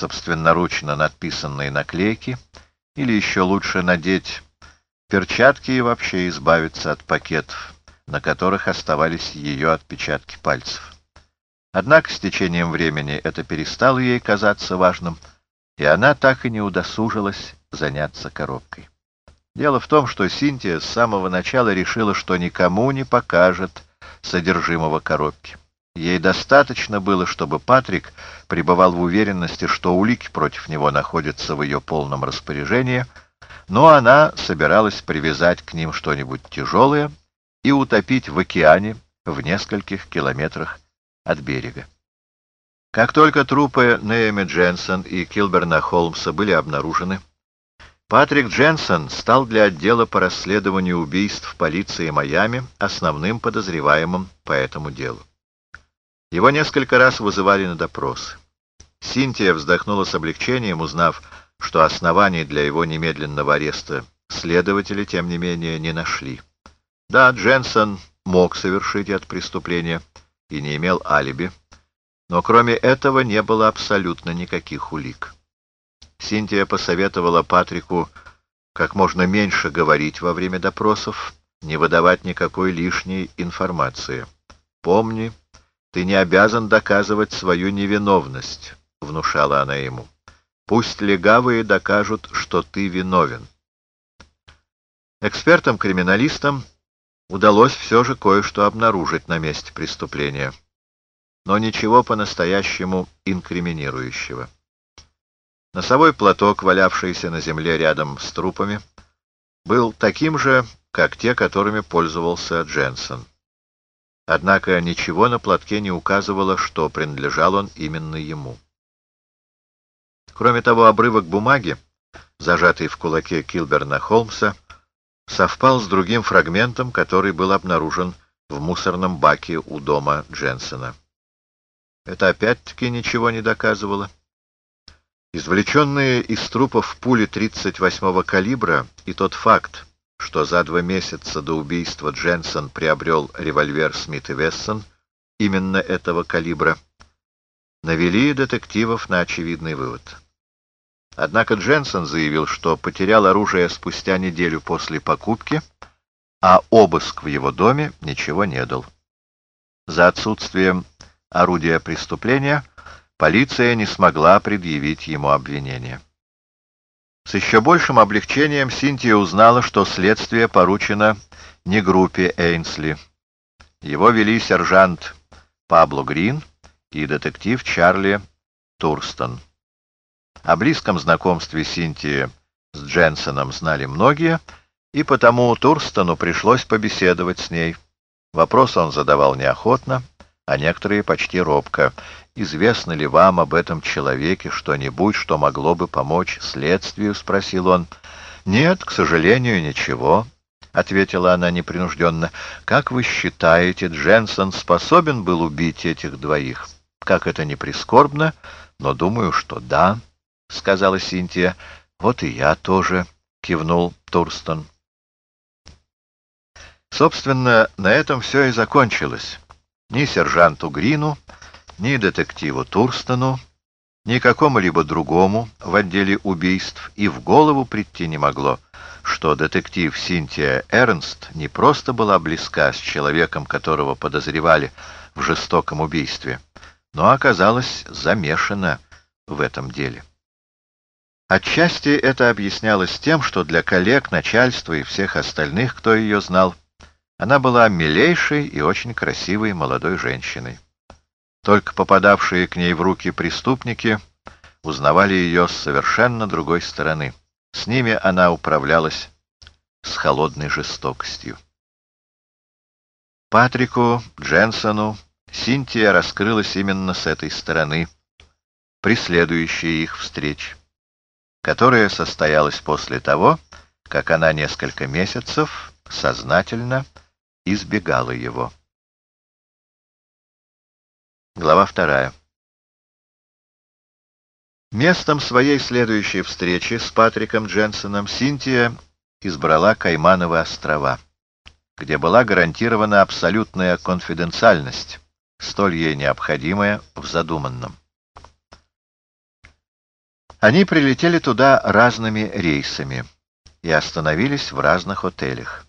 собственноручно надписанные наклейки, или еще лучше надеть перчатки и вообще избавиться от пакетов, на которых оставались ее отпечатки пальцев. Однако с течением времени это перестало ей казаться важным, и она так и не удосужилась заняться коробкой. Дело в том, что Синтия с самого начала решила, что никому не покажет содержимого коробки. Ей достаточно было, чтобы Патрик пребывал в уверенности, что улики против него находятся в ее полном распоряжении, но она собиралась привязать к ним что-нибудь тяжелое и утопить в океане в нескольких километрах от берега. Как только трупы Неэми Дженсон и Килберна Холмса были обнаружены, Патрик Дженсон стал для отдела по расследованию убийств полиции Майами основным подозреваемым по этому делу. Его несколько раз вызывали на допрос. Синтия вздохнула с облегчением, узнав, что оснований для его немедленного ареста следователи, тем не менее, не нашли. Да, Дженсон мог совершить это преступление и не имел алиби, но кроме этого не было абсолютно никаких улик. Синтия посоветовала Патрику как можно меньше говорить во время допросов, не выдавать никакой лишней информации. «Помни, «Ты не обязан доказывать свою невиновность», — внушала она ему. «Пусть легавые докажут, что ты виновен». Экспертам-криминалистам удалось все же кое-что обнаружить на месте преступления, но ничего по-настоящему инкриминирующего. Носовой платок, валявшийся на земле рядом с трупами, был таким же, как те, которыми пользовался Дженсен. Однако ничего на платке не указывало, что принадлежал он именно ему. Кроме того, обрывок бумаги, зажатый в кулаке Килберна Холмса, совпал с другим фрагментом, который был обнаружен в мусорном баке у дома Дженсона. Это опять-таки ничего не доказывало. Извлеченные из трупов пули 38-го калибра и тот факт, что за два месяца до убийства Дженсон приобрел револьвер Смит и Вессон именно этого калибра, навели детективов на очевидный вывод. Однако Дженсон заявил, что потерял оружие спустя неделю после покупки, а обыск в его доме ничего не дал. За отсутствием орудия преступления полиция не смогла предъявить ему обвинение. С еще большим облегчением Синтия узнала, что следствие поручено не группе Эйнсли. Его вели сержант Пабло Грин и детектив Чарли Турстон. О близком знакомстве Синтии с Дженсоном знали многие, и потому Турстону пришлось побеседовать с ней. Вопрос он задавал неохотно, а некоторые почти робко. «Известно ли вам об этом человеке что-нибудь, что могло бы помочь следствию?» — спросил он. «Нет, к сожалению, ничего», — ответила она непринужденно. «Как вы считаете, Дженсон способен был убить этих двоих? Как это не прискорбно, но думаю, что да», — сказала Синтия. «Вот и я тоже», — кивнул Турстон. Собственно, на этом все и закончилось. Ни сержанту Грину, ни детективу Турстону, ни какому-либо другому в отделе убийств и в голову прийти не могло, что детектив Синтия Эрнст не просто была близка с человеком, которого подозревали в жестоком убийстве, но оказалась замешана в этом деле. Отчасти это объяснялось тем, что для коллег, начальства и всех остальных, кто ее знал, она была милейшей и очень красивой молодой женщиной. Только попадавшие к ней в руки преступники узнавали ее с совершенно другой стороны. С ними она управлялась с холодной жестокостью. Патрику, Дженсону, Синтия раскрылась именно с этой стороны, преследующей их встреч, которая состоялась после того, как она несколько месяцев сознательно избегала его. Глава вторая. Местом своей следующей встречи с Патриком Дженсоном Синтия избрала Каймановы острова, где была гарантирована абсолютная конфиденциальность, столь ей необходимая в задуманном. Они прилетели туда разными рейсами и остановились в разных отелях.